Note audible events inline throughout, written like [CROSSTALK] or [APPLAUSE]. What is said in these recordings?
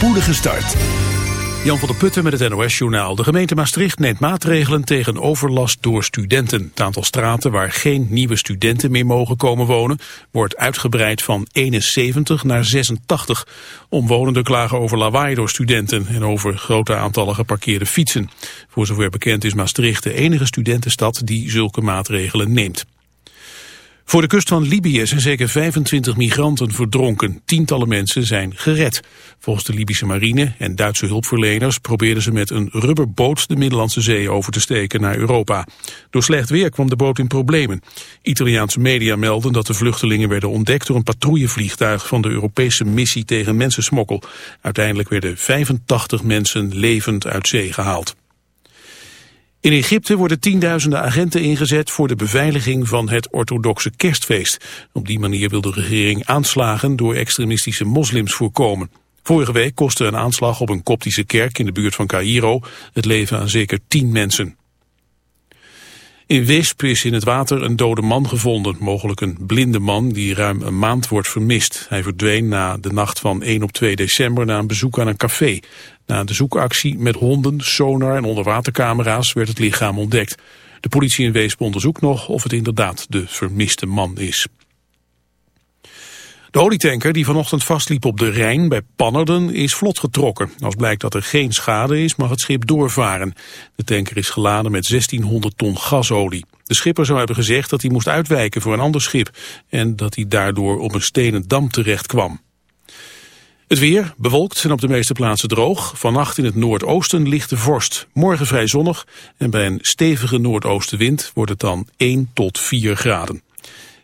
spoedige start. Jan van der Putten met het NOS-journaal. De gemeente Maastricht neemt maatregelen tegen overlast door studenten. Het aantal straten waar geen nieuwe studenten meer mogen komen wonen... wordt uitgebreid van 71 naar 86. Omwonenden klagen over lawaai door studenten... en over grote aantallen geparkeerde fietsen. Voor zover bekend is Maastricht de enige studentenstad die zulke maatregelen neemt. Voor de kust van Libië zijn zeker 25 migranten verdronken. Tientallen mensen zijn gered. Volgens de Libische marine en Duitse hulpverleners probeerden ze met een rubberboot de Middellandse Zee over te steken naar Europa. Door slecht weer kwam de boot in problemen. Italiaanse media melden dat de vluchtelingen werden ontdekt door een patrouillevliegtuig van de Europese missie tegen mensensmokkel. Uiteindelijk werden 85 mensen levend uit zee gehaald. In Egypte worden tienduizenden agenten ingezet voor de beveiliging van het orthodoxe kerstfeest. Op die manier wil de regering aanslagen door extremistische moslims voorkomen. Vorige week kostte een aanslag op een koptische kerk in de buurt van Cairo het leven aan zeker tien mensen. In Wisp is in het water een dode man gevonden, mogelijk een blinde man die ruim een maand wordt vermist. Hij verdween na de nacht van 1 op 2 december na een bezoek aan een café. Na de zoekactie met honden, sonar en onderwatercamera's werd het lichaam ontdekt. De politie in Weesp onderzoekt nog of het inderdaad de vermiste man is. De olietanker die vanochtend vastliep op de Rijn bij Pannerden is vlot getrokken. Als blijkt dat er geen schade is, mag het schip doorvaren. De tanker is geladen met 1600 ton gasolie. De schipper zou hebben gezegd dat hij moest uitwijken voor een ander schip... en dat hij daardoor op een stenen dam terecht kwam. Het weer, bewolkt en op de meeste plaatsen droog. Vannacht in het noordoosten ligt de vorst. Morgen vrij zonnig en bij een stevige noordoostenwind wordt het dan 1 tot 4 graden.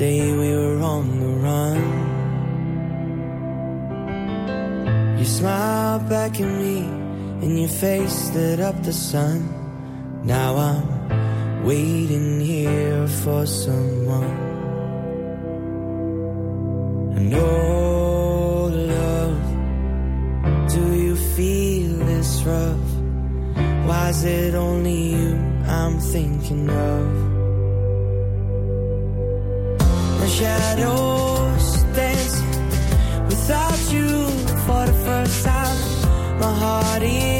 day we were on the run. You smiled back at me and your face lit up the sun. Now I'm waiting here for someone. And oh, love, do you feel this rough? Why is it only you I'm thinking of? shadows dance without you for the first time. My heart is.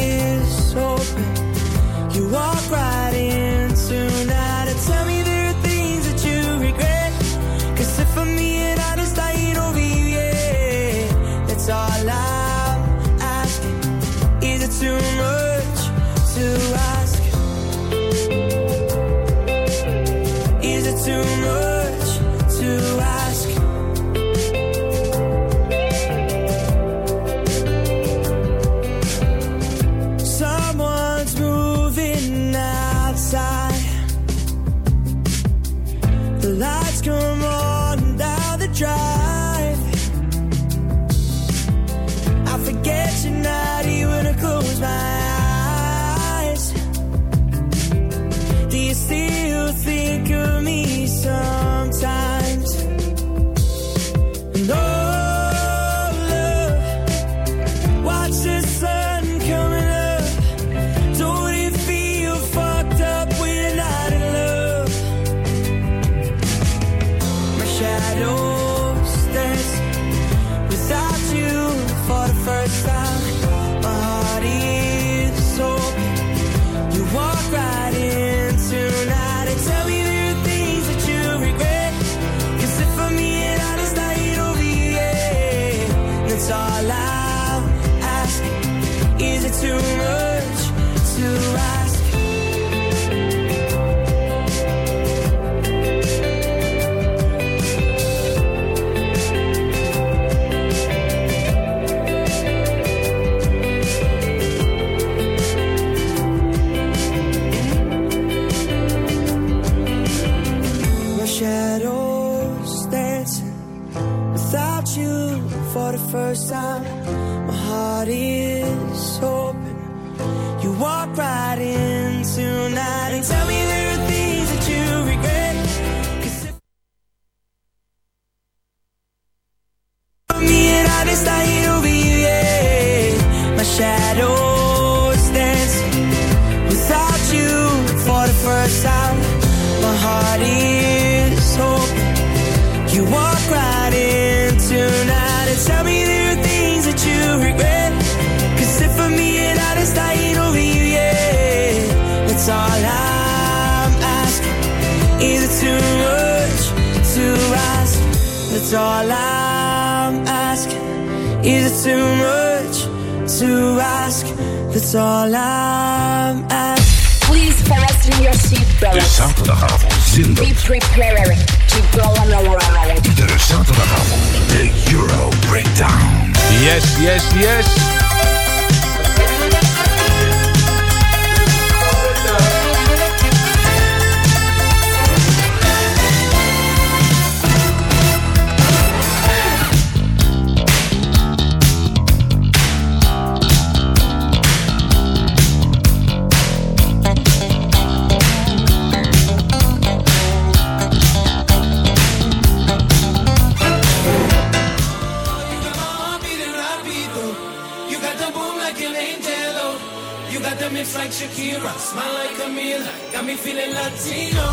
like an angel, oh. You got the mix like Shakira, smile like Camila, got me feeling Latino.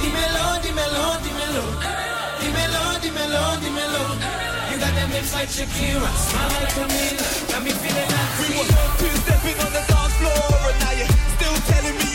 Dímelo, dímelo, dímelo. Dímelo, dímelo, dímelo. You got the mix like Shakira, smile like Camila, got me feeling Latino. We were two stepping on the dance floor, and now you're still telling me.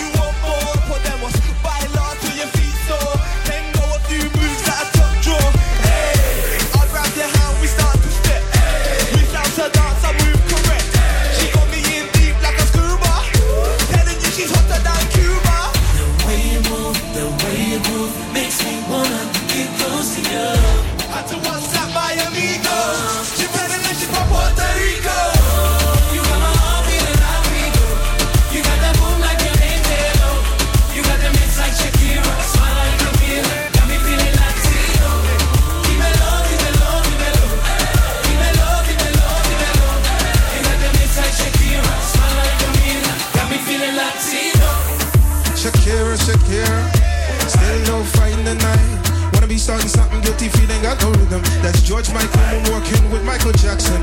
platinum. That's George Michael moonwalking with Michael Jackson.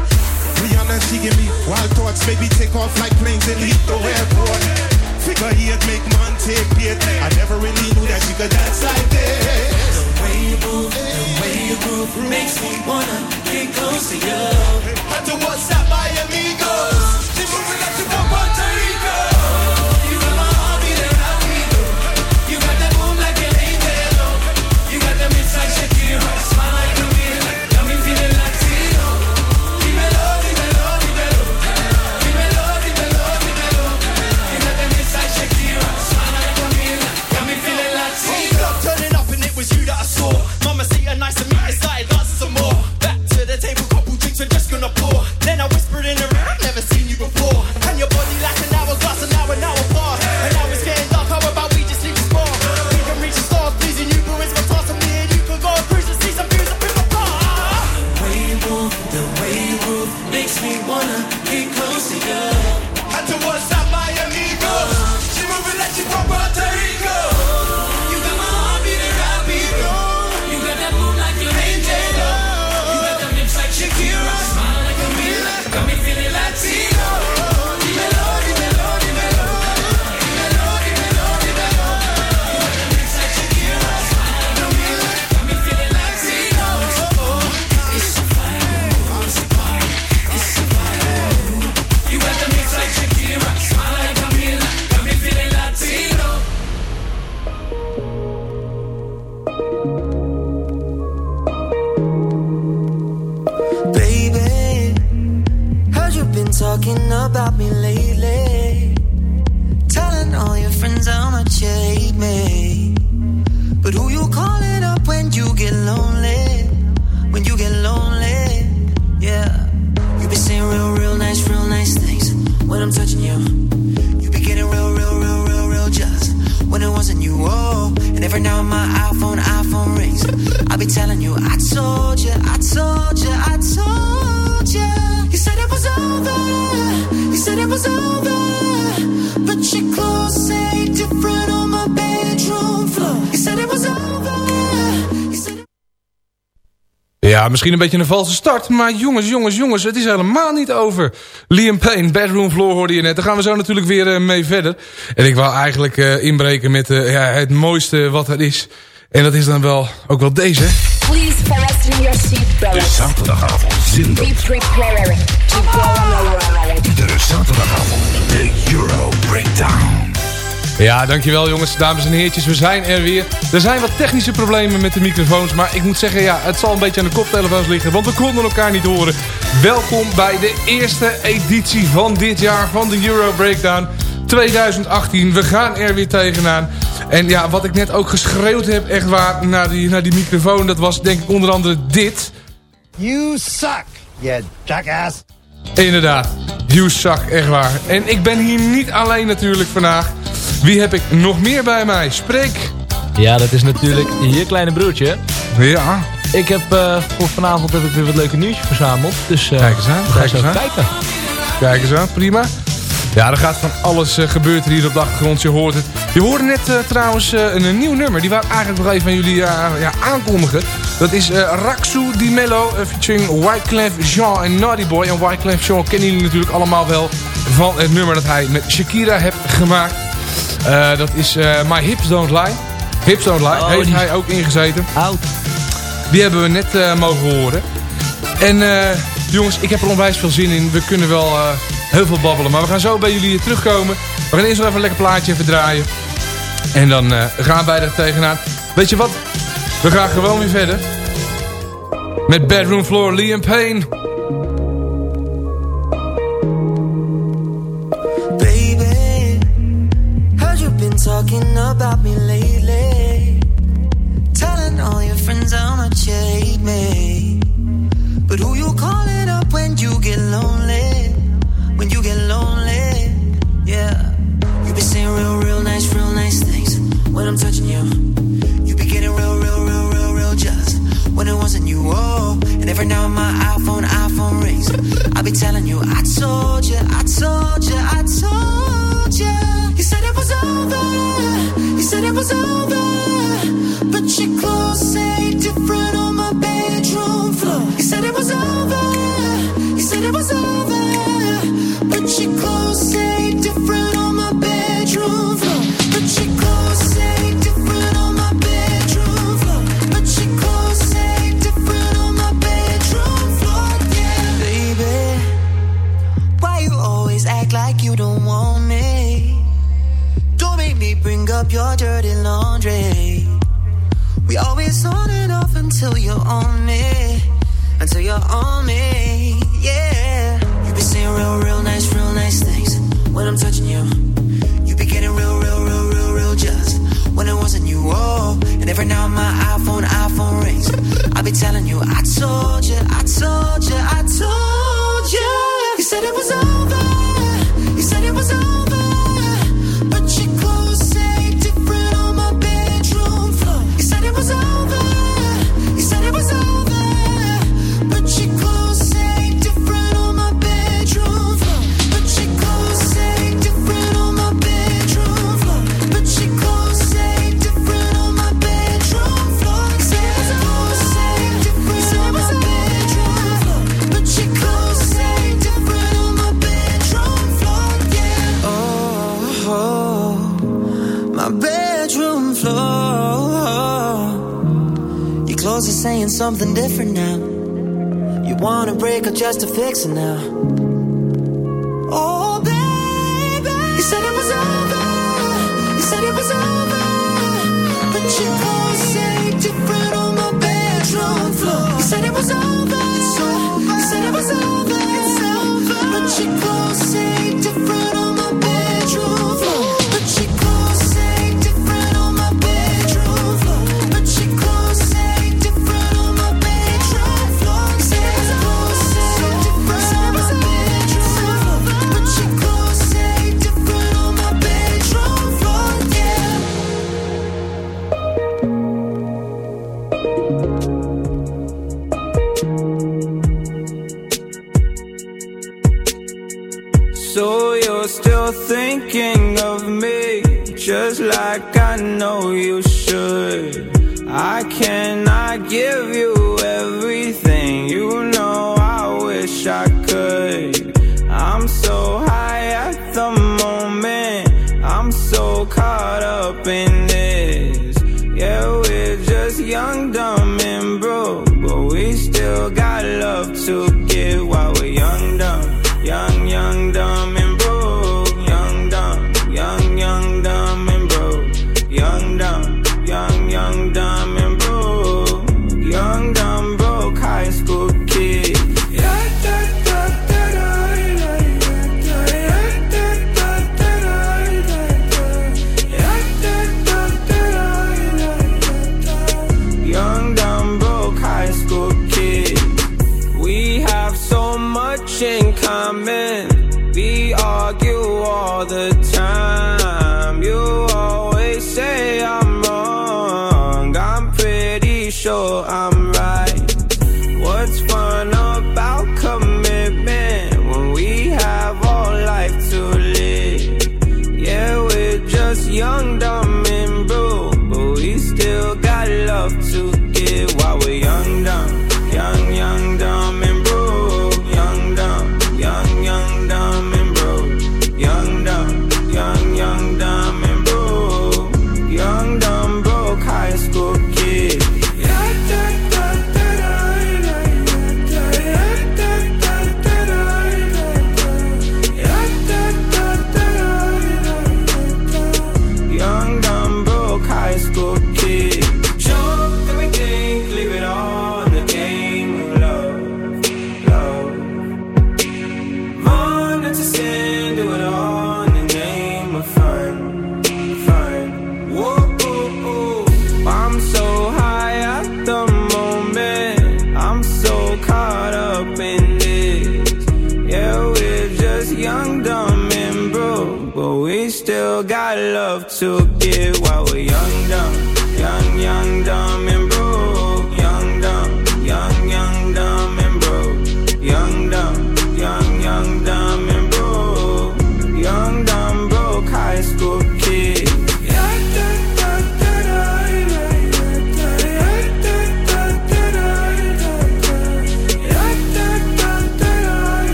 Rihanna, she give me wild thoughts. Maybe take off like planes and in the Airport. Figure he'd make man take it. I never really knew that she could dance like this. The way you move, the way you groove makes me wanna get close to you. Had to WhatsApp my amigos. misschien een beetje een valse start. Maar jongens, jongens, jongens, het is helemaal niet over. Liam Payne, Bedroom Floor hoorde je net. Daar gaan we zo natuurlijk weer eh, mee verder. En ik wou eigenlijk eh, inbreken met eh, ja, het mooiste wat er is. En dat is dan wel ook wel deze. Please fasten your. De zaterdagavond zinder. To go on. De de Euro Breakdown. Ja, dankjewel jongens, dames en heertjes. We zijn er weer. Er zijn wat technische problemen met de microfoons. Maar ik moet zeggen, ja, het zal een beetje aan de koptelefoons liggen. Want we konden elkaar niet horen. Welkom bij de eerste editie van dit jaar van de Euro Breakdown 2018. We gaan er weer tegenaan. En ja, wat ik net ook geschreeuwd heb, echt waar, naar die, naar die microfoon. Dat was denk ik onder andere dit. You suck, you jackass. Inderdaad, you suck, echt waar. En ik ben hier niet alleen natuurlijk vandaag. Wie heb ik nog meer bij mij? Spreek. Ja, dat is natuurlijk je kleine broertje. Ja. Ik heb eh, voor vanavond heb ik weer wat leuke nieuwtjes verzameld. Dus eh, Kijk eens aan, kijk eens aan. kijken. Kijk eens aan, prima. Ja, er gaat van alles gebeuren hier op de achtergrond. Je hoort het. Je hoorde net trouwens een, een nieuw nummer. Die wou ik eigenlijk nog even aan jullie ja, aankondigen. Dat is Raxu Di Mello featuring Wyclef Jean en Naughty Boy. En Wyclef Jean kennen jullie natuurlijk allemaal wel van het nummer dat hij met Shakira heeft gemaakt. Eh, dat is eh, My Hips Don't Lie. Hips Don't Lie. Oh, heeft die- hij ook ingezeten. Oud. Die hebben we net eh, mogen horen. En jongens, ik heb er onwijs veel zin in. We kunnen wel heel veel babbelen. Maar we gaan zo bij jullie terugkomen. We gaan eerst nog even een lekker plaatje even draaien. En dan gaan wij er tegenaan. Weet je wat? We gaan gewoon weer verder. Met Bedroom Floor, Liam Payne. About me lately. Telling all your friends how much you hate me. But who you calling up when you get lonely? When you get lonely, yeah. You be saying real, real nice, real nice things when I'm touching you. You be getting real, real, real, real, real jealous when it wasn't you. Oh, and every now and my iPhone, iPhone rings. I be telling you, I told you, I told you, I told said it was over. But your clothes say up your dirty laundry. We always on and off until you're on me. Until you're on me, yeah. You be saying real, real nice, real nice things when I'm touching you. You be getting real, real, real, real, real jealous when it wasn't you. Oh, and every now my iPhone, iPhone rings. I be telling you, I told you, I told you, I told you. You said it was over. You said it was over. Saying something different now. You wanna break or just to fix it now. Oh, baby, you said it was over. You said it was over. But your clothes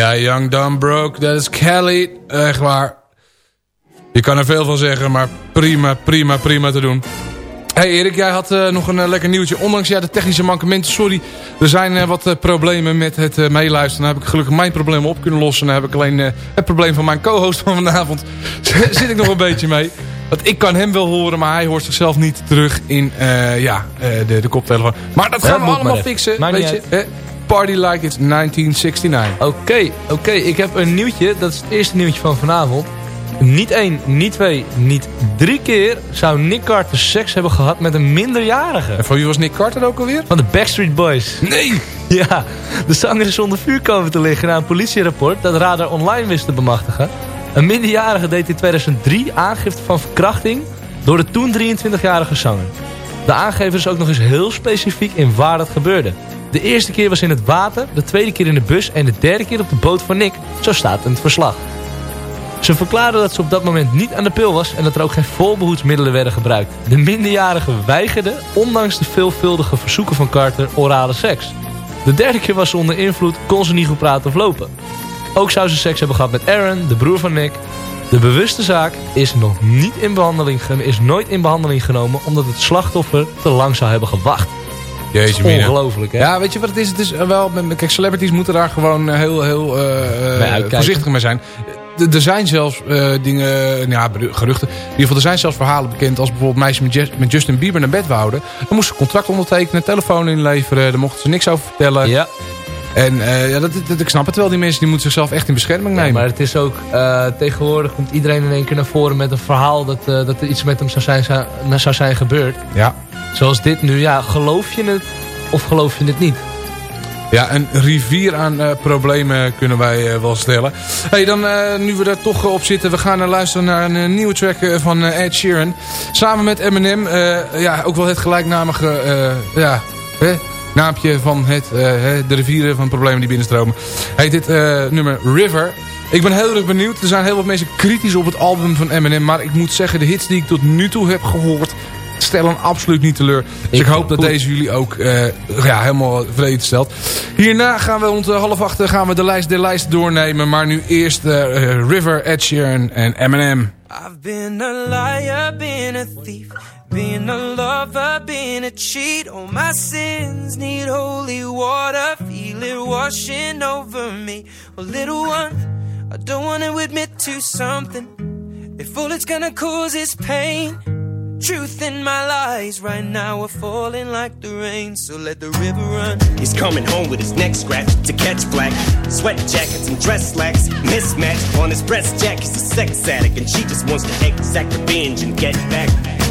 Ja, Young Dumb Broke, dat is Kelly. Echt waar. Je kan er veel van zeggen, maar prima, prima, prima te doen. Hey Erik, jij had eh, nog een eh, lekker nieuwtje. Ondanks ja, de technische mankementen, sorry. Er zijn eh, wat problemen met het meeluisteren. Dan heb ik gelukkig mijn problemen op kunnen lossen. Dan heb ik alleen het probleem van mijn co-host van vanavond. [LAUGHS] Zit ik nog een [LAUGHS] beetje mee. Want ik kan hem wel horen, maar hij hoort zichzelf niet terug in ja, de, de koptelefoon. Maar dat Ja, gaan we allemaal fixen. Weet je? Party like it's 1969. Oké, oké. Ik heb een nieuwtje. Dat is het eerste nieuwtje van vanavond. Niet één, niet twee, niet drie keer zou Nick Carter seks hebben gehad met een minderjarige. En van wie was Nick Carter ook alweer? Van de Backstreet Boys. Nee! Ja, de zanger is onder vuur komen te liggen na een politierapport dat Radar Online wist te bemachtigen. Een minderjarige deed in 2003 aangifte van verkrachting door de toen 23-jarige zanger. De aangever is ook nog eens heel specifiek in waar dat gebeurde. De eerste keer was in het water, de tweede keer in de bus en de derde keer op de boot van Nick. Zo staat in het verslag. Ze verklaarde dat ze op dat moment niet aan de pil was en dat er ook geen voorbehoedsmiddelen werden gebruikt. De minderjarige weigerde, ondanks de veelvuldige verzoeken van Carter, orale seks. De derde keer was ze onder invloed, kon ze niet goed praten of lopen. Ook zou ze seks hebben gehad met Aaron, de broer van Nick. De bewuste zaak is, nog niet in behandeling, is nooit in behandeling genomen omdat het slachtoffer te lang zou hebben gewacht. Jeetje. Ongelooflijk, hè? Ja, weet je wat het is? Het is eh, wel, kijk, celebrities moeten daar gewoon eh, heel, heel uitkijken. voorzichtig mee zijn. Er zijn zelfs eh, dingen, nou ja, geruchten. In ieder geval, er zijn zelfs verhalen bekend als bijvoorbeeld meisjes met, met Justin Bieber naar bed wouden. Dan moesten ze contract ondertekenen, telefoon inleveren. Daar mochten ze niks over vertellen. Ja. En eh, ja, dat, dat, ik snap het wel. Die mensen die moeten zichzelf echt in bescherming Ja, nemen. maar het is ook, eh, tegenwoordig komt iedereen in één keer naar voren met een verhaal dat, eh, dat er iets met hem zou zijn, zou, zou zijn gebeurd. Ja. Zoals dit nu, ja, geloof je het of geloof je het niet? Ja, een rivier aan problemen kunnen wij wel stellen. Hey, dan nu we daar toch op zitten, we gaan luisteren naar een nieuwe track van Ed Sheeran. Samen met Eminem, ja, ook wel het gelijknamige ja, hè, naampje van het, eh, hè, de rivieren van problemen die binnenstromen. Heet dit eh, nummer River. Ik ben heel erg benieuwd. Er zijn heel wat mensen kritisch op het album van Eminem. Maar ik moet zeggen, de hits die ik tot nu toe heb gehoord... stellen absoluut niet teleur. Dus ik, Ik- hoop dat goed. deze jullie ook eh, ja, helemaal vrede stelt. Hierna gaan we rond de half acht gaan we de lijst der lijst doornemen. Maar nu eerst River, Ed Sheeran en Eminem. I've been a liar, been a thief, been a lover, been a cheat. All my sins need holy water, feel it washing over me. Well, little one, I don't want to admit to something. If all it's gonna cause is pain, Truth in my lies, right now we're falling like the rain, so let the river run. He's coming home with his neck scratched to catch black. Sweat jackets and dress slacks, mismatched on his breast jack. He's a sex addict, and she just wants to exact revenge and get back.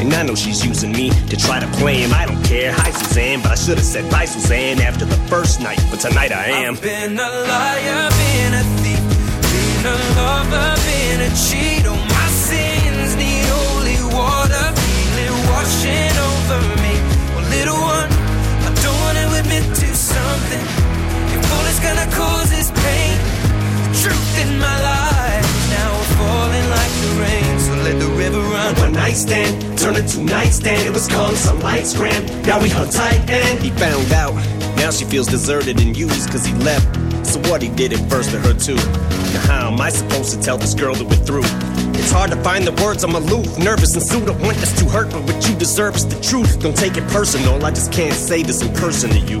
And I know she's using me to try to play him. I don't care. Hi, Suzanne, but I should have said bye, Suzanne, after the first night. But tonight I am. I've been a liar, been a thief, been a lover, been a cheat. Oh, my sins need holy water, feel washing over me. Well, little one, I don't wanna admit to something. All it's gonna cause is pain, the truth in my life run. One night stand turned into nightstand. It was calm, some lights grand. Now we hung tight and he found out. Now she feels deserted and used cause he left. So what he did it first to her too. Now how am I supposed to tell this girl that we're through? It's hard to find the words, I'm aloof, nervous and sued. I want this to hurt, but what you deserve is the truth. Don't take it personal, I just can't say this in person to you.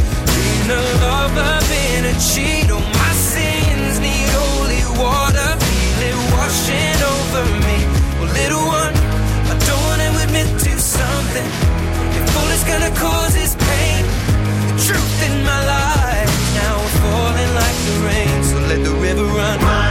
been a lover, been a cheat. Oh, my sins need holy water, feel it washing over me. Little one, I don't wanna admit to something. If all pain, the truth in my life now falling like the rain. So let the river run.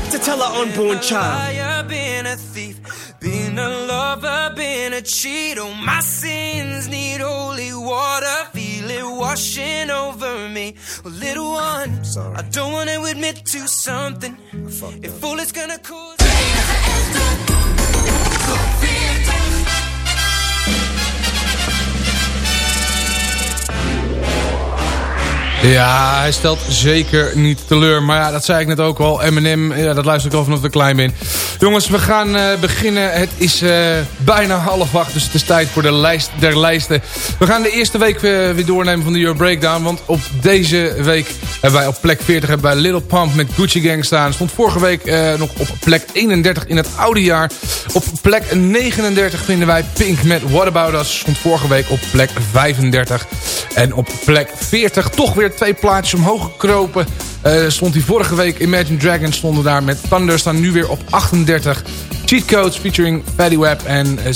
to tell an unborn child? liar, been a thief, been a lover, been a cheat. Oh, my sins need holy water, feel it washing over me. Well, little one, I don't wanna admit to something. If all it's gonna cause. Ja, hij stelt zeker niet teleur. Maar ja, dat zei ik net ook al. Eminem, ja, dat luister ik al vanaf de klein ben. Jongens, we gaan eh, beginnen. Het is eh, bijna half acht, dus het is tijd voor de lijst der lijsten. We gaan de eerste week eh, weer doornemen van de Euro Breakdown. Want op deze week hebben wij op plek 40 hebben wij Little Pump met Gucci Gang staan. Stond vorige week nog op plek 31 in het oude jaar. Op plek 39 vinden wij Pink met What About Us. Stond vorige week op plek 35. En op plek 40 toch weer twee plaatjes omhoog gekropen. Stond hij vorige week Imagine Dragons stonden daar met Thunder. Staan nu weer op 38. Cheat Codes featuring Fatty Web en eh,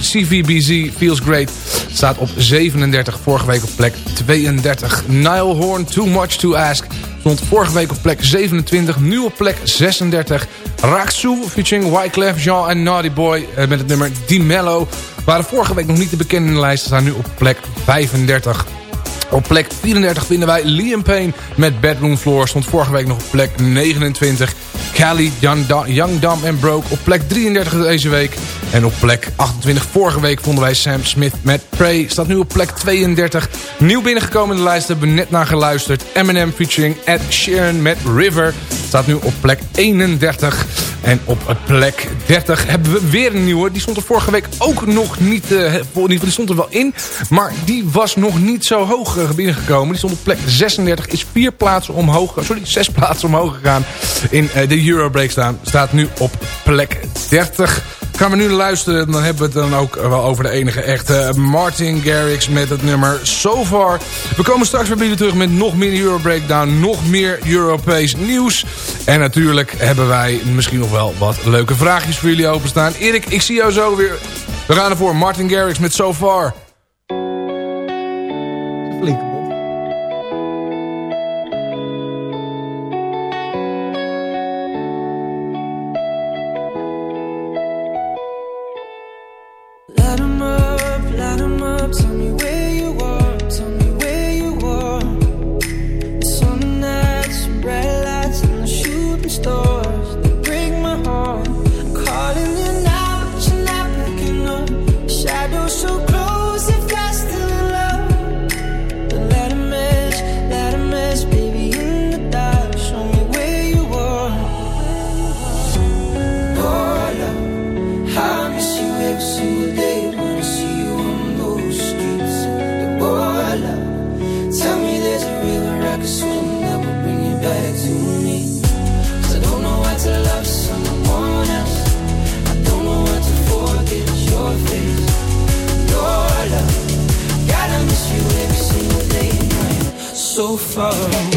CVBZ Feels Great staat op 37. Vorige week op plek 32. Nile Horn Too Much To Ask stond vorige week op plek 27. Nu op plek 36. Raaksu featuring Wyclef Jean en Naughty Boy eh, met het nummer Di-Mello. Waren vorige week nog niet te bekend in de lijst. Staan nu op plek 35. Op plek 34 vinden wij Liam Payne met Bedroom Floor. Stond vorige week nog op plek 29. Cali, Young, Dumb en Broke op plek 33 deze week. En op plek 28 vorige week vonden wij Sam Smith met Prey. Staat nu op plek 32. Nieuw binnengekomen in de lijst hebben we net naar geluisterd. Eminem featuring Ed Sheeran met River. Staat nu op plek 31. En op plek 30 hebben we weer een nieuwe. Die stond er vorige week ook nog niet, eh, die stond er wel in. Maar die was nog niet zo hoog eh, binnengekomen. Die stond op plek 36, is vier plaatsen omhoog, eh, sorry, zes plaatsen omhoog gegaan. In de Eurobreak staan, staat nu op plek 30. Gaan we nu luisteren, dan hebben we het dan ook wel over de enige echte eh, Martin Garrix met het nummer So Far. We komen straks weer bij jullie terug met nog meer Euro Breakdown, nog meer Europees nieuws. En natuurlijk hebben wij misschien nog wel wat leuke vraagjes voor jullie openstaan. Erik, ik zie jou zo weer. We gaan ervoor, Martin Garrix met So Far. Flink sun.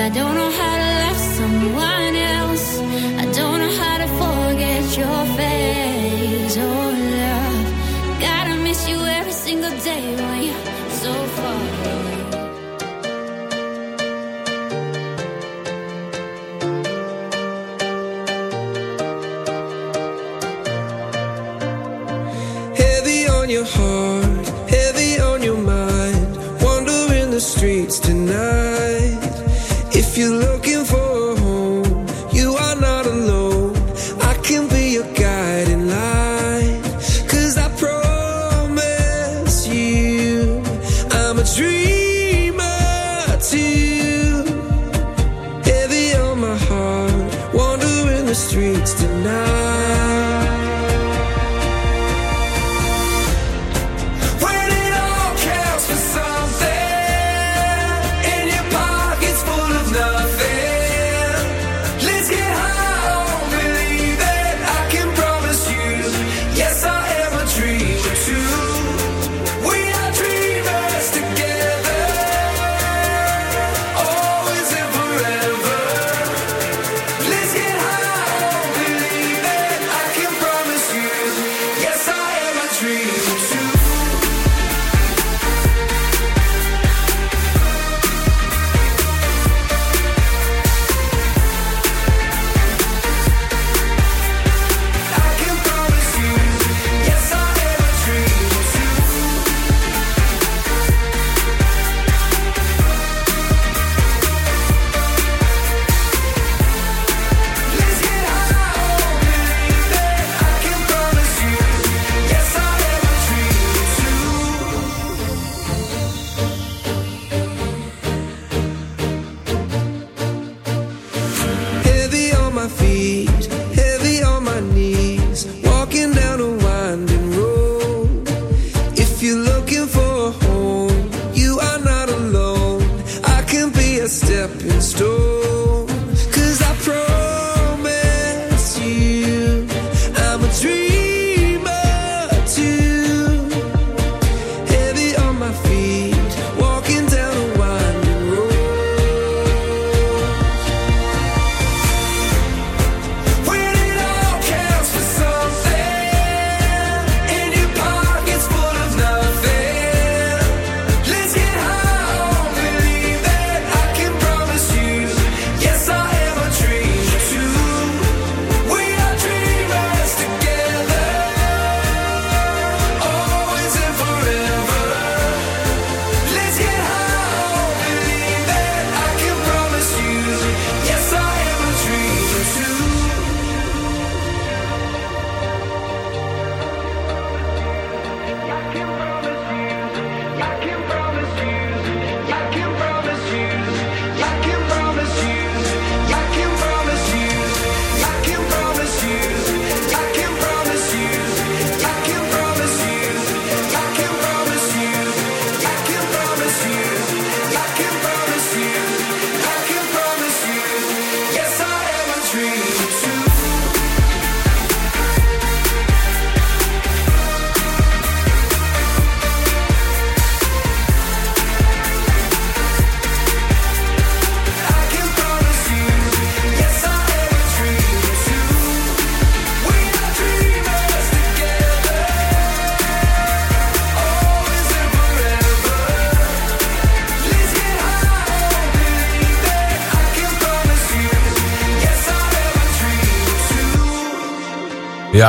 I don't know how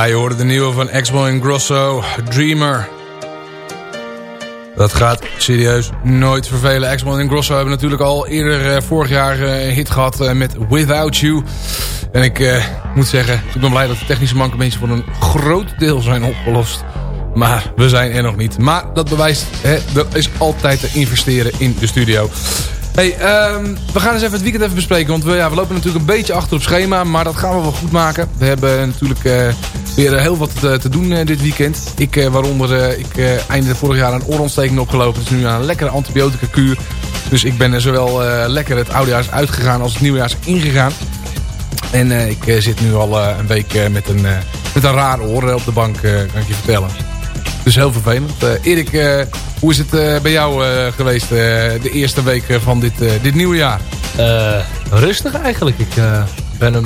Je hoorde de nieuwe van Exmo en Grosso, Dreamer. Dat gaat serieus nooit vervelen. Exmo en Grosso hebben natuurlijk al eerder eh, vorig jaar eh, een hit gehad eh, met Without You. En ik moet zeggen, ik ben blij dat de technische mankementjes voor een groot deel zijn opgelost. Maar we zijn er nog niet. Maar dat bewijst, hè, er is altijd te investeren in de studio. Hey, ehm, we gaan eens even het weekend even bespreken. Want we, ja, we lopen natuurlijk een beetje achter op schema. Maar dat gaan we wel goed maken. We hebben natuurlijk eh, weer heel wat te, te doen eh, dit weekend. Ik, eh, waaronder, ik einde vorig jaar een oorontsteking opgelopen. Dus nu aan een lekkere antibiotica kuur. Dus ik ben er zowel lekker het oudejaars uitgegaan als het nieuwjaars ingegaan. En ik zit nu al een week met, een, met een raar oor op de bank, kan ik je vertellen. Dus heel vervelend. Eh, Erik, eh, hoe is het eh, bij jou geweest de eerste week van dit, dit nieuwe jaar? Rustig eigenlijk. Ik ben hem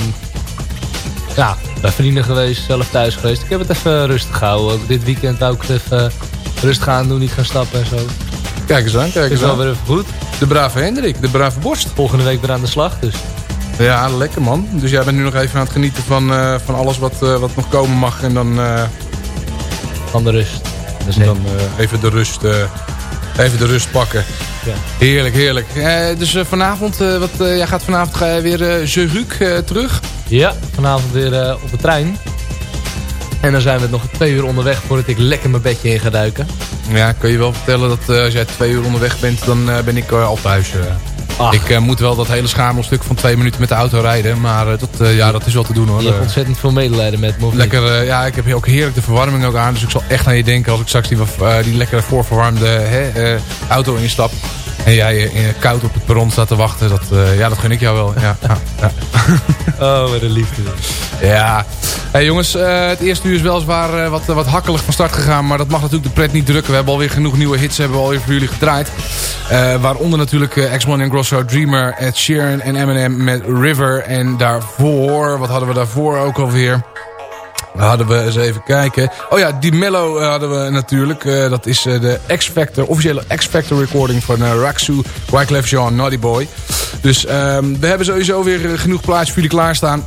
ja, bij vrienden geweest, zelf thuis geweest. Ik heb het even rustig gehouden. Ook dit weekend ook even rustig aan doen, niet gaan stappen en zo. Kijk eens aan, kijk Is eens wel aan. weer even goed. De brave Hendrik, de brave borst. Volgende week weer aan de slag, dus. Ja, lekker man. Dus jij bent nu nog even aan het genieten van, van alles wat, wat nog komen mag. En dan, Van de rust. Dus dan eh, even, de rust, eh, even de rust pakken. Ja. Heerlijk, heerlijk. Eh, dus vanavond, wat, jij gaat vanavond ga je weer eh, terug. Ja, vanavond weer op de trein. En dan zijn we nog twee uur onderweg voordat ik lekker mijn bedje in ga duiken. Ja, kan je wel vertellen dat als jij twee uur onderweg bent, dan ben ik al thuis. Ach. Ik eh, moet wel dat hele schamelstuk van twee minuten met de auto rijden. Maar eh, dat, eh, ja, dat is wel te doen hoor. Je hebt ontzettend veel medelijden met me. Lekker, ja, ik heb ook heerlijk de verwarming ook aan. Dus ik zal echt aan je denken als ik straks die, die lekkere voorverwarmde hè, auto instap. En jij eh, koud op het perron staat te wachten. Dat, eh, ja, dat gun ik jou wel. Ja, ja, ja. [LAUGHS] Oh, wat een liefde. Ja. Hey jongens, eh, het eerste uur is weliswaar eh, wat, wat hakkelig van start gegaan. Maar dat mag natuurlijk de pret niet drukken. We hebben alweer genoeg nieuwe hits hebben we alweer voor jullie gedraaid. Waaronder natuurlijk eh, X1 en Grosso, Dreamer, Ed Sheeran en Eminem met River. En daarvoor, wat hadden we daarvoor ook alweer? Hadden we eens even kijken. Oh ja, die Mellow eh, hadden we natuurlijk. Eh, dat is eh, de X-Factor, officiële X-Factor recording van eh, Raksu, Wyclef Jean, Naughty Boy. Dus ehm, we hebben sowieso weer genoeg plaatjes voor jullie klaarstaan.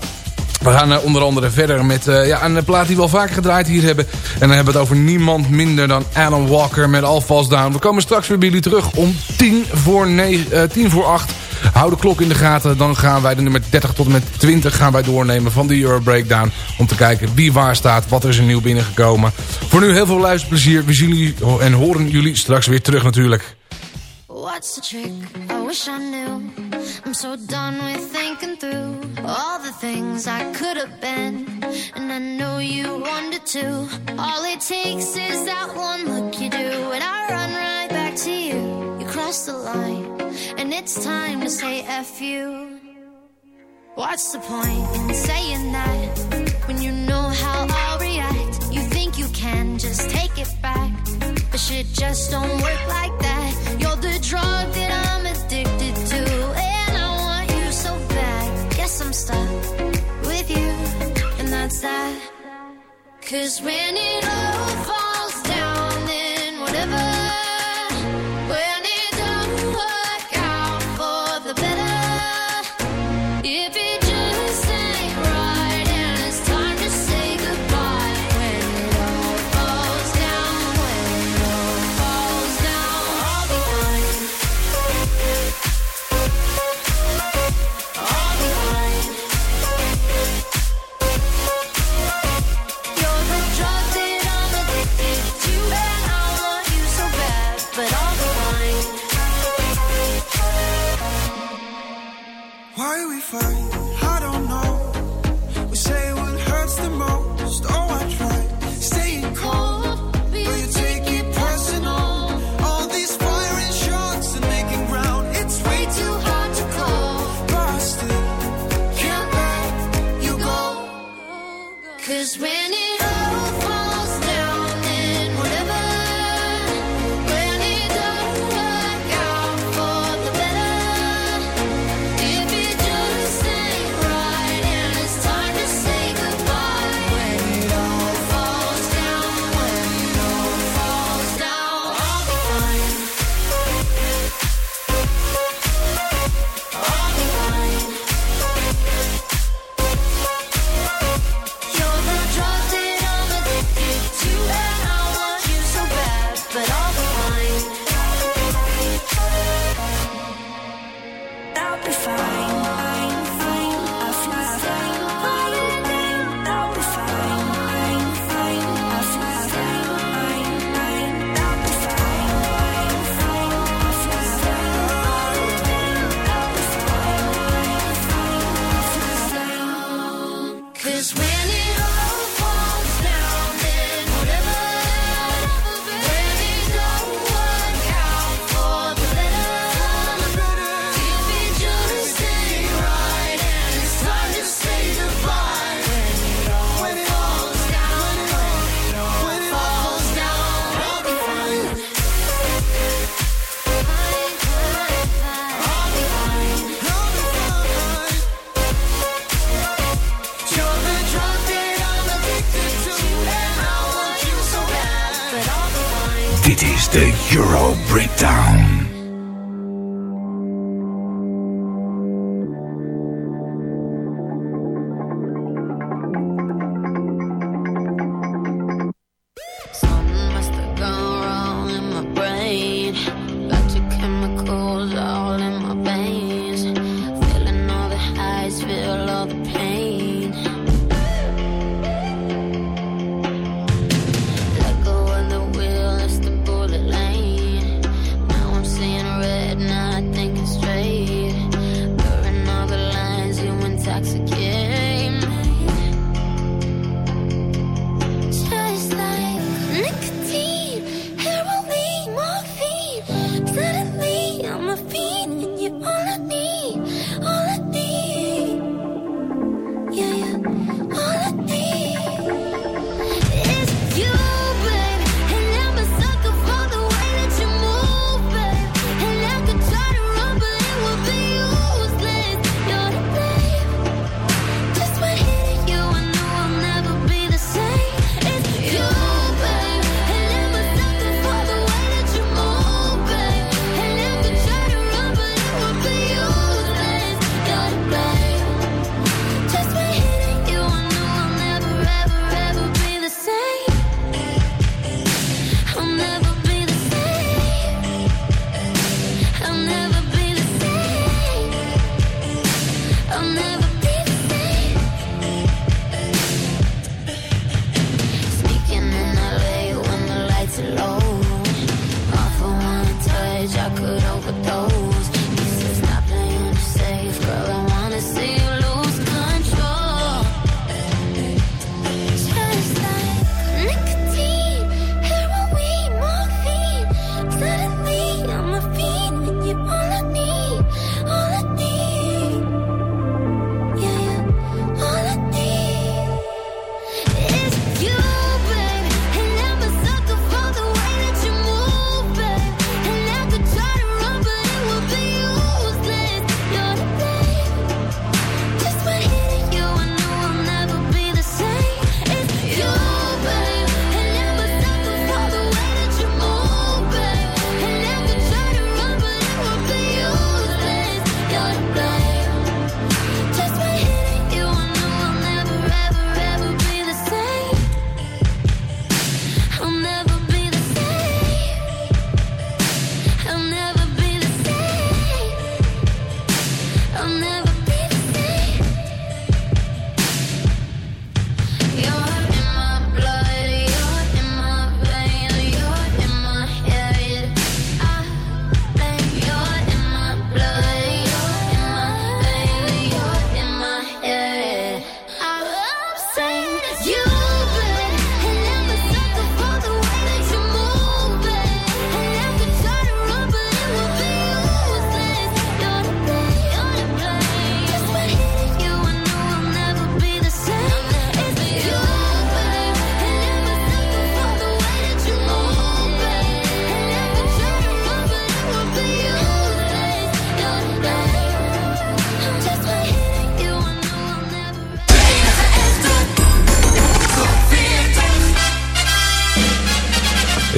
We gaan onder andere verder met ja, een plaat die we al vaker gedraaid hier hebben. En dan hebben we het over niemand minder dan Alan Walker met All Down. We komen straks weer bij jullie terug om tien voor, negen, eh, tien voor acht. Hou de klok in de gaten. Dan gaan wij de nummer 30 tot en met 20 gaan wij doornemen van de Euro Breakdown. Om te kijken wie waar staat, wat er is er nieuw binnengekomen. Voor nu heel veel luisterplezier. We zien jullie en horen jullie straks weer terug natuurlijk. What's the trick? I wish I knew. I'm so done with thinking through all the things I could have been. And I know you wanted to. All it takes is that one look you do. And I run right back to you. You cross the line. And it's time to say F you. What's the point in saying that when you know how I'll react? You think you can just take it back, but shit just don't work like that. You're the drug that I'm addicted to, and I want you so bad. Guess I'm stuck with you, and that's that. Cause when it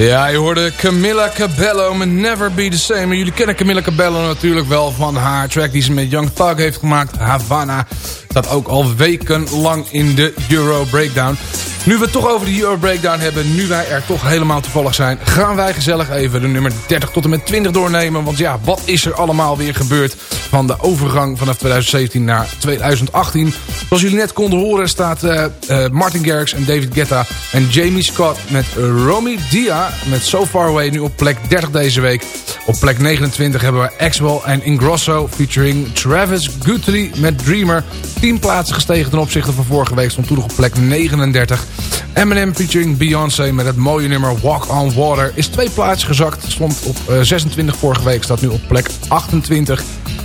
Ja, je hoorde Camilla Cabello met Never Be The Same. En jullie kennen Camilla Cabello natuurlijk wel van haar track die ze met Young Thug heeft gemaakt. Havana staat ook al wekenlang in de Euro Breakdown. Nu we het toch over de Euro Breakdown hebben, nu wij er toch helemaal toevallig zijn... gaan wij gezellig even de nummer 30 tot en met 20 doornemen. Want ja, wat is er allemaal weer gebeurd van de overgang vanaf 2017 naar 2018. Zoals jullie net konden horen staat eh, eh, Martin Garrix en David Guetta en Jamie Scott met Romy Dia met So Far Away nu op plek 30 deze week. Op plek 29 hebben we Axwell en Ingrosso featuring Travis Guthrie met Dreamer. 10 plaatsen gestegen ten opzichte van vorige week stond toen nog op plek 39. Eminem featuring Beyoncé met het mooie nummer Walk on Water is twee plaatsen gezakt. Stond op eh, 26 vorige week, staat nu op plek 28.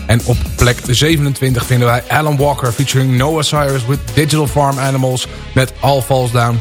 En en op plek 27 vinden wij Alan Walker featuring Noah Cyrus with Digital Farm Animals met All Falls Down.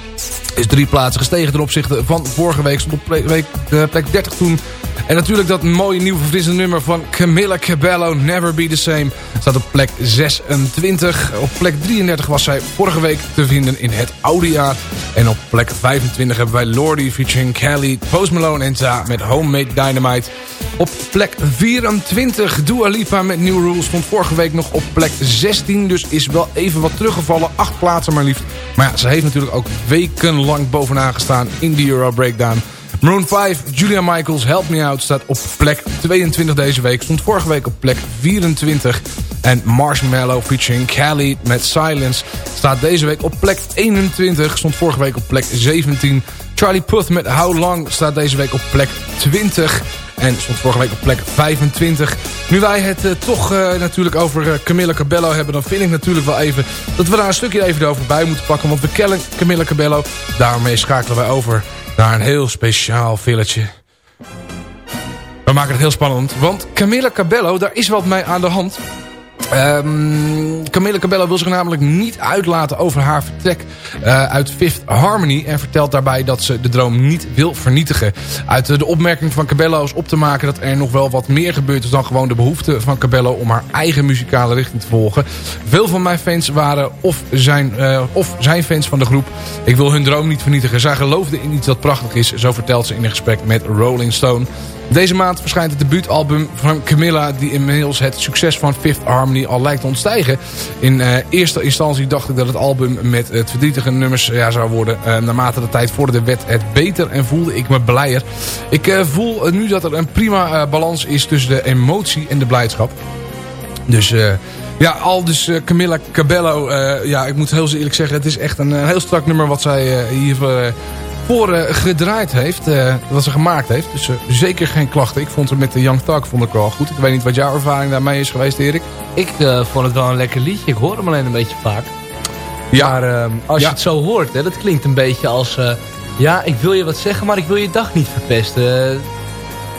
Is drie plaatsen gestegen ten opzichte van vorige week. Stond op eh, plek, plek 30 toen. En natuurlijk dat mooie nieuw verfrissende nummer van Camilla Cabello, Never Be The Same. Staat op plek 26. Op plek 33 was zij vorige week te vinden in het oude jaar. En op plek 25 hebben wij Lordy featuring Kelly, Post Malone en Za met Homemade Dynamite. Op plek 24 Dua Lipa met New Rules stond vorige week nog op plek 16. Dus is wel even wat teruggevallen. Acht plaatsen maar liefst. Maar ja, ze heeft natuurlijk ook wekenlang bovenaan gestaan in de Euro Breakdown. Maroon 5, Julia Michaels, Help Me Out staat op plek 22 deze week. Stond vorige week op plek 24. En Marshmallow featuring Kelly met Silence staat deze week op plek 21. Stond vorige week op plek 17. Charlie Puth met How Long staat deze week op plek 20. En stond vorige week op plek 25. Nu wij het eh, toch eh, natuurlijk over eh, Camilla Cabello hebben... dan vind ik natuurlijk wel even dat we daar een stukje even over bij moeten pakken. Want we kennen Camilla Cabello. Daarmee schakelen wij over naar een heel speciaal villetje. We maken het heel spannend. Want Camilla Cabello, daar is wat mee aan de hand. Ehm Camilla Cabello wil zich namelijk niet uitlaten over haar vertrek eh, uit Fifth Harmony. En vertelt daarbij dat ze de droom niet wil vernietigen. Uit de opmerking van Cabello is op te maken dat er nog wel wat meer gebeurt dan gewoon de behoefte van Cabello om haar eigen muzikale richting te volgen. Veel van mijn fans waren of zijn, eh, of zijn fans van de groep. Ik wil hun droom niet vernietigen. Zij geloofden in iets dat prachtig is. Zo vertelt ze in een gesprek met Rolling Stone. Deze maand verschijnt het debuutalbum van Camilla... die inmiddels het succes van Fifth Harmony al lijkt te ontstijgen. In eh, eerste instantie dacht ik dat het album met het verdrietige nummers ja, zou worden. Eh, naarmate de tijd vorderde werd het beter en voelde ik me blijer. Ik eh, voel nu dat er een prima eh, balans is tussen de emotie en de blijdschap. Dus... eh, ja, al dus eh, Camilla Cabello, eh, ja, ik moet heel eerlijk zeggen, het is echt een, eh, heel strak nummer wat zij eh, hier voor eh, gedraaid heeft, eh, wat ze gemaakt heeft. Dus eh, zeker geen klachten. Ik vond het met de Young Thug vond ik wel goed. Ik weet niet wat jouw ervaring daarmee is geweest, Erik. Ik vond het wel een lekker liedje. Ik hoor hem alleen een beetje vaak. Ja. Maar ehm, als Ja. je het zo hoort, hè, dat klinkt een beetje als... ja, ik wil je wat zeggen, maar ik wil je dag niet verpesten.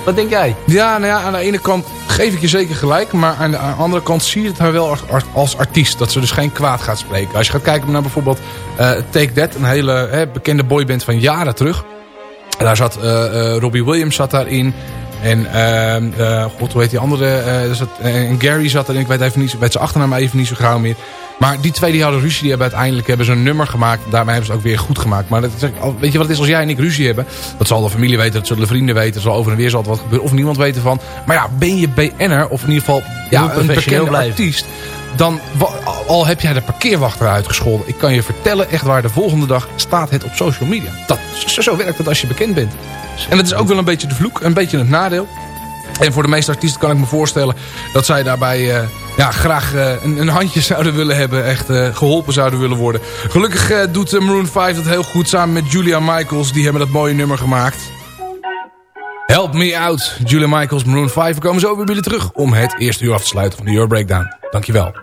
Wat denk jij? Ja, nou ja, aan de ene kant geef ik je zeker gelijk. Maar aan de andere kant zie je het haar wel als, als- als artiest. Dat ze dus geen kwaad gaat spreken. Als je gaat kijken naar bijvoorbeeld eh, Take That. Een hele hè, bekende boyband van jaren terug. En daar zat eh, eh, Robbie Williams zat daarin. En ehm, eh, god, hoe heet die andere? eh, zat, eh, en Gary zat erin. Ik weet, even niet, weet zijn achternaam even niet zo gauw meer. Maar die twee die hadden ruzie. Die hebben uiteindelijk hebben ze een nummer gemaakt. Daarmee hebben ze het ook weer goed gemaakt. Maar dat is, weet je wat het is als jij en ik ruzie hebben? Dat zal de familie weten. Dat zullen de vrienden weten. Dat zal over en weer zal wat gebeuren. Of niemand weten van. Maar ja, ben je BN'er? Of in ieder geval ja, een bekende blijven. artiest. Dan, al heb jij de parkeerwachter uitgescholden. Ik kan je vertellen, echt waar, de volgende dag staat het op social media. Dat, zo, werkt het als je bekend bent. En dat is ook wel een beetje de vloek, een beetje het nadeel. En voor de meeste artiesten kan ik me voorstellen dat zij daarbij eh, ja, graag eh, een, een handje [LAUGHS] zouden willen hebben. Echt eh, geholpen zouden willen worden. Gelukkig doet Maroon 5 dat heel goed samen met Julia Michaels. Die hebben dat mooie nummer gemaakt. Help Me Out. Julia Michaels, Maroon 5. We komen zo weer jullie terug om het eerste uur af te sluiten van de Euro Breakdown. Dankjewel.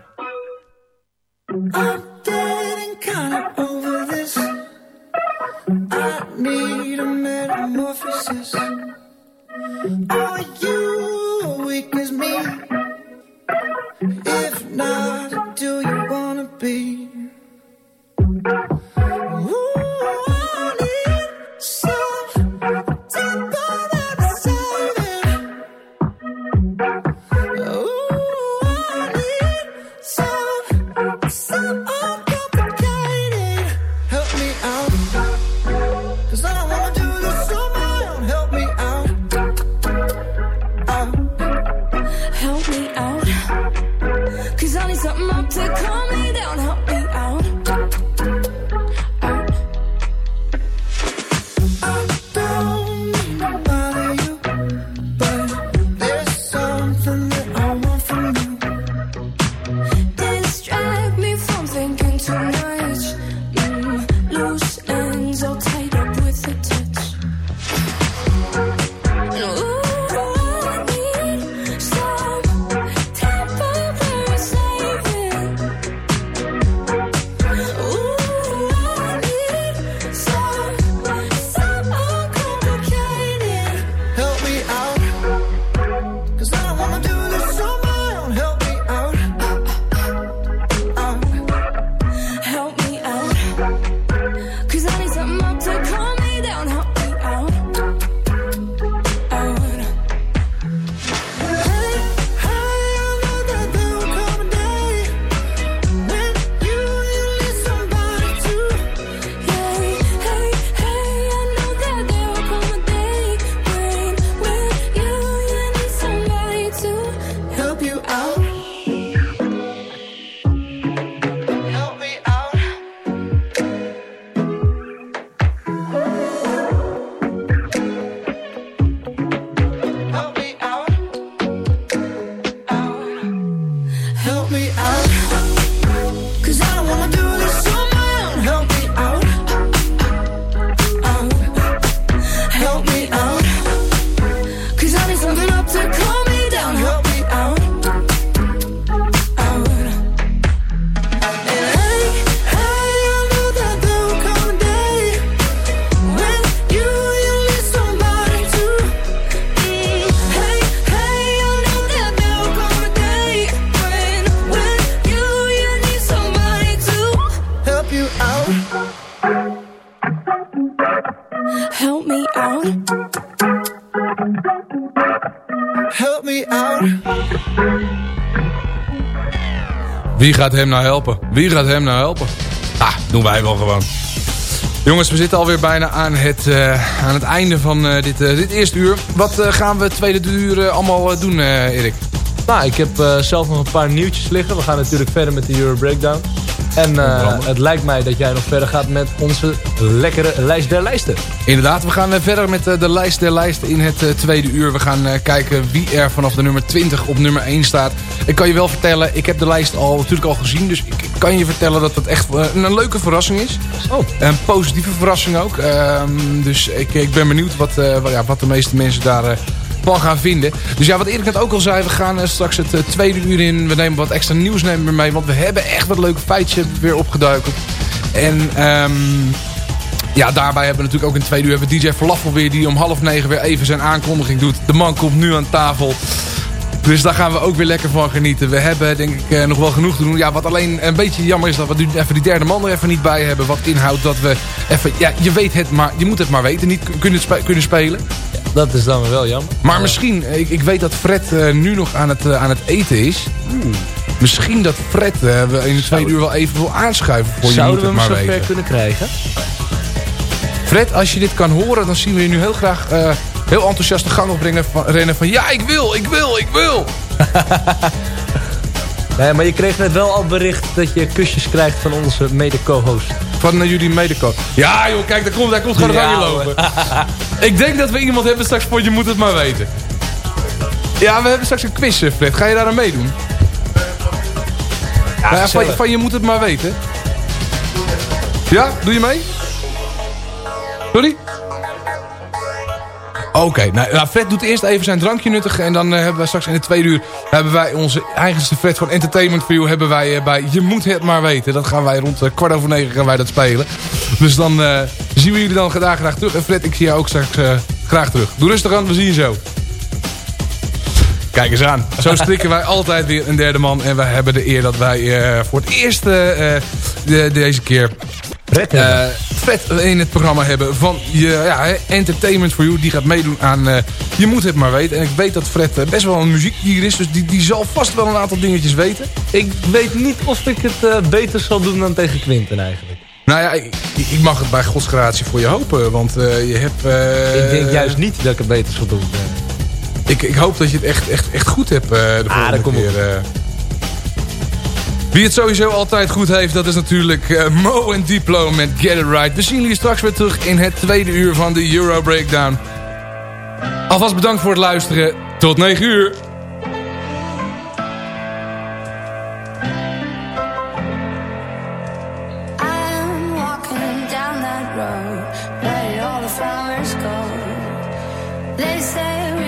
Wie gaat hem nou helpen? Wie gaat hem nou helpen? Ah, doen wij wel gewoon. Jongens, we zitten alweer bijna aan het, eh, aan het einde van eh, dit, eh, dit eerste uur. Wat gaan we tweede uur allemaal doen, Erik? Nou, ik heb zelf nog een paar nieuwtjes liggen. We gaan natuurlijk verder met de Euro Breakdown. En het lijkt mij dat jij nog verder gaat met onze lekkere lijst der lijsten. Inderdaad, we gaan eh, verder met eh, de lijst der lijsten in het eh, tweede uur. We gaan kijken wie er vanaf de nummer 20 op nummer 1 staat. Ik kan je wel vertellen, ik heb de lijst al, natuurlijk al gezien. Dus ik kan je vertellen dat het echt een leuke verrassing is. Oh. Een positieve verrassing ook. Ehm, dus ik, ik ben benieuwd wat, wat- de meeste mensen daar eh, van gaan vinden. Dus ja, wat Erik net ook al zei, we gaan straks het tweede uur in. We nemen wat extra nieuws nemen mee, want we hebben echt wat leuke feitjes weer opgeduikeld. En ehm, ja, daarbij hebben we natuurlijk ook in tweede uur hebben DJ Falafel weer... die om half negen weer even zijn aankondiging doet. De man komt nu aan tafel. Dus daar gaan we ook weer lekker van genieten. We hebben denk ik eh, nog wel genoeg te doen. Ja, wat alleen een beetje jammer is dat we nu even die derde man er even niet bij hebben. Wat inhoudt dat we even... Ja, je weet het maar... Je moet het maar weten. Niet kunnen, spe- kunnen spelen. Dat is dan wel jammer. Maar misschien... eh, Ik, ik weet dat Fred eh, nu nog aan het, aan het eten is. Misschien dat Fred we in het tweede uur wel even wil aanschuiven. Voor je Zouden moet we hem maar zover weten. kunnen krijgen? Fred, als je dit kan horen, dan zien we je nu heel graag eh, heel enthousiast de gang opbrengen van, rennen van... Ja, ik wil, ik wil, ik wil! [LAUGHS] Nee, maar je kreeg net wel al bericht dat je kusjes krijgt van onze mede-co-host. Van eh, jullie medeko. Ja joh, kijk, daar komt, daar komt gewoon een hoor. lopen. [LAUGHS] ik denk dat we iemand hebben straks voor Je Moet Het Maar Weten. Ja, we hebben straks een quiz, eh, Fred. Ga je daar aan meedoen? Ja, van Je Moet Het Maar Weten. Ja, doe je mee? Sorry? Oké, nou, nou, Fred doet eerst even zijn drankje nuttigen. En dan eh, hebben we straks in de tweede uur... hebben wij onze eigenste Fred van Entertainment You... hebben wij eh, bij Je Moet Het Maar Weten. Dat gaan wij rond eh, kwart over negen gaan wij dat spelen. Dus dan zien we jullie dan graag, graag terug. En Fred, ik zie jou ook straks graag terug. Doe rustig aan, we zien je zo. Kijk eens aan. Zo strikken wij altijd weer een derde man. En wij hebben de eer dat wij voor het eerst de, deze keer... eh, Fred in het programma hebben van je, ja, Entertainment for You. Die gaat meedoen aan eh, Je Moet Het Maar Weten. En ik weet dat Fred eh, best wel een muziekdier is. Dus die, die zal vast wel een aantal dingetjes weten. Ik weet niet of ik het eh, beter zal doen dan tegen Quinten eigenlijk. Nou ja, ik, mag het bij godsgratie voor je hopen. Want je hebt... ik denk juist niet dat ik het beter zal doen. Ik, ik hoop dat je het echt, echt, echt goed hebt de volgende dat komt keer. Wie het sowieso altijd goed heeft, dat is natuurlijk eh, Mo en Diplo met Get It Right. We zien jullie straks weer terug in het tweede uur van de Euro Breakdown. Alvast bedankt voor het luisteren. Tot 9 uur.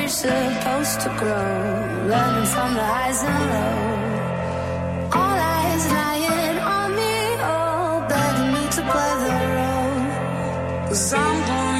Supposed to grow, from the. Cause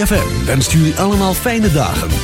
ZFM wenst jullie allemaal fijne dagen.